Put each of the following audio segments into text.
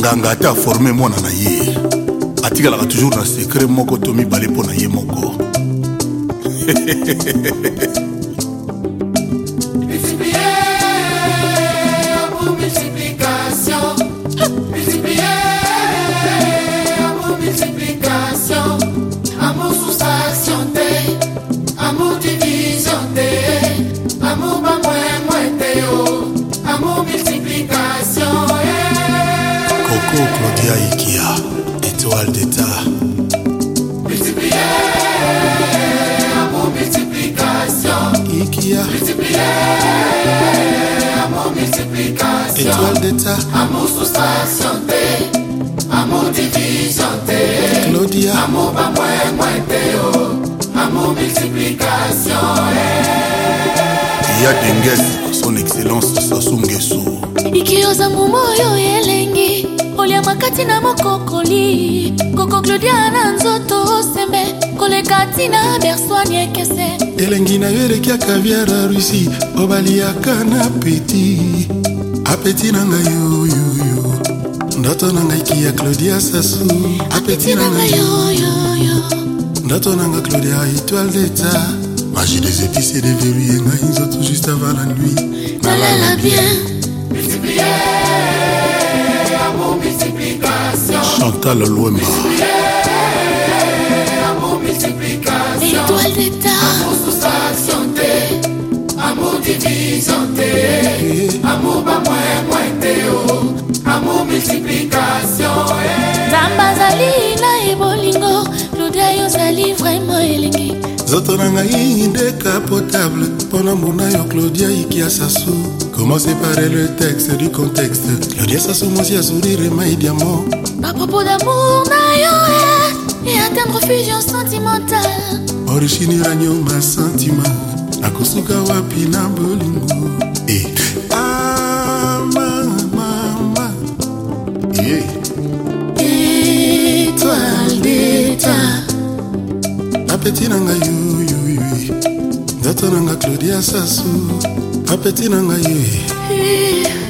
nganga ata aforme mwana na ye atikalaka toujours na sekre moko to mibale mpo na ye moko affaires d'État. Multiplier amour, multiplication. Ikea. Multiplier amour, multiplication. Étoile d'État. Amour sous santé. Amour division te. Claudia. Amour pas moins moins te Amour multiplication. Eh. Iya Denges, son excellence Sassou Nguesso. Ikioza mumo yo ye. makati na mokokoli koko claudia na nzoto sembe koleka ntina berswani ekese elengi na yo elekiaka viara rusi obaliaka na peti apeti na ngai oyoyo ndoto na ngai kia claudia sasu apeti na ngai oyoyo ndoto na ngai claudia étoile d'etat magie des épices et des verrues ngai nzoto juste avant la nuit nalala bien Chantal Louemba. Amour multiplication. Étoile d'État. Amour sous sa santé. Amour divisanté. Amour pas moi moi théo. Amour multiplication. Zamba zali na ebolingo. Claudia yozali vraiment elingi. nzoto na ngai ndeka potable mpona mbuna yo claudia ikia sasu comment séparer le texte du contexte claudia sasu mwasi ya sourire mai diamant bapropos d'amour na yo e atteindre fusion sentimentale originiragno masentima nakosuka wapi na bolingo e eh. amamama ah, yeah. étoile d'état apeti na ngai yoyoyo nzoto na nga claudia sasu apeti na ngai yoye eh.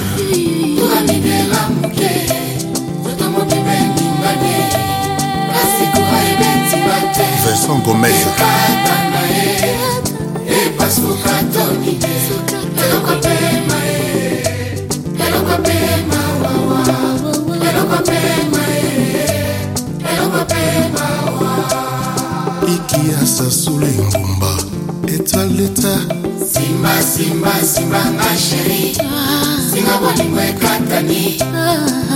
são comédia. leta leta simba simba simba nga sheri singapore ngwekatani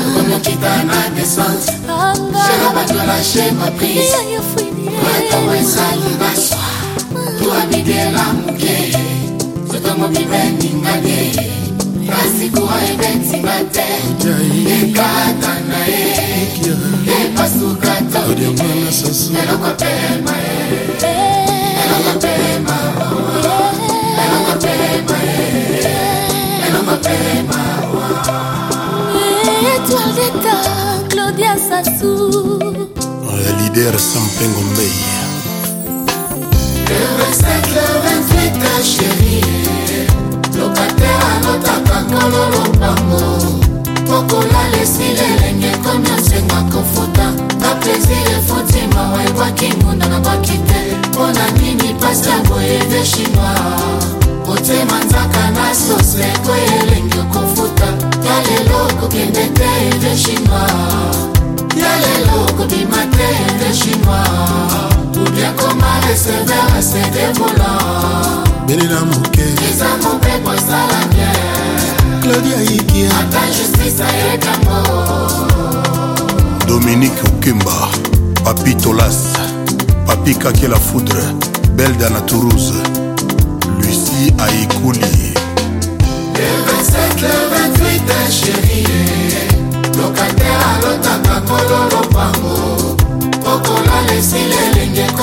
okomokitana descente chera bato lâche ma prise wetawesalimaswa tuabidela muke totomobibendingage nasikuwa ebetima te ekata na E ye epasuka to eloko ma e. leader sampengo mbei lokatere alotaka ngolo lombango pokolala esila elenge komi osenga kofuta na plésir efuti mawa ebwaki ngunda na bwaki te mpo na nini pasi ya boyede chinois otema nzaka na sose ekoya elengi okofuta ya lelo okokende te ede chinois ya lelo chinois ou bien koma reseve resede vola s'en moke pour ça la mienne claudia A ta justice ayekango dominike okimba papi tolas papi Kake, la foudre belda na toulouse lucie Aïkouli le 27 le 28 chérie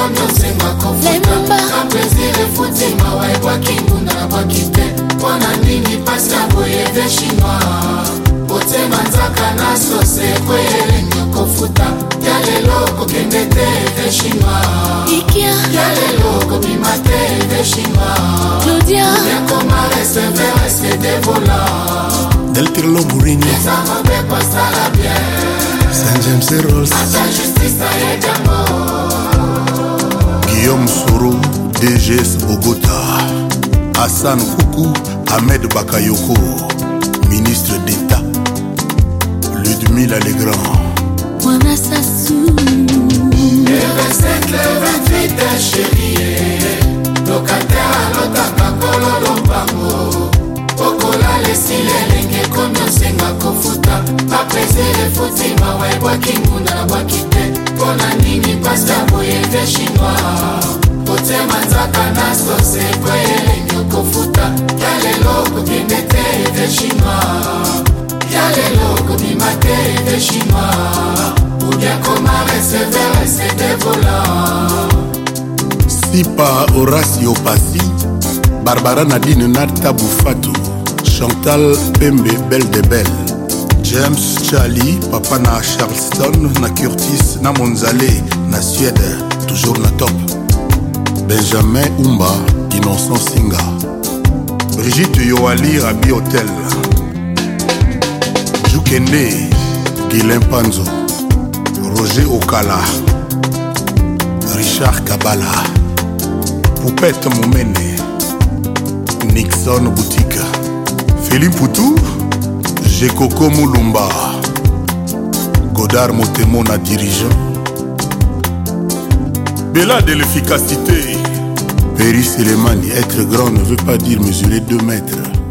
ekomi osenga kofuta na plesir efuti mawa ebwaki ngunda nabwaki te mpo na nini pasi ya boyeve chinois otema nzaka na sose ekoyelengi okofuta ya lelo kokende te eve chinois ya lelo kobima te eve chinois yakoma resever esede vola deltirloburini ezangobe kosala bien sanjemseros ata justice ayedango guillaume soro dgs bogota hassan koukou ahmed bakayoko ministre d'état ludmila legrand mwana sasu evesekle 28 cherie lokatere alotaka kolo lombango okolala esili elenge komi osenga kofuta baplaisir efuti mawa ebwaki nguna bwaki te mpona nini pasta boye te chinois kotema nzaka na sose po elengi okofuta ya lelo kokende te ete chinois ya lelo kobima te ete chinois ubiakoma receveur esete volant sipa horacio pasi barbara nadine nata bufatu chantal pembe belle de belle james chali papa na charleston na curtis na monzale na suède toujours na top benjamin umba innocent singa brigitte yoali rabi hotel jukende guilin panzo roger okala richard kabala poupete momene nixon boutique philippe poutou jekoko mulumba godard motemo na dirigeant bela de l'efficacité péris élémanie être grand ne veut pas dire mesurer 2 mètres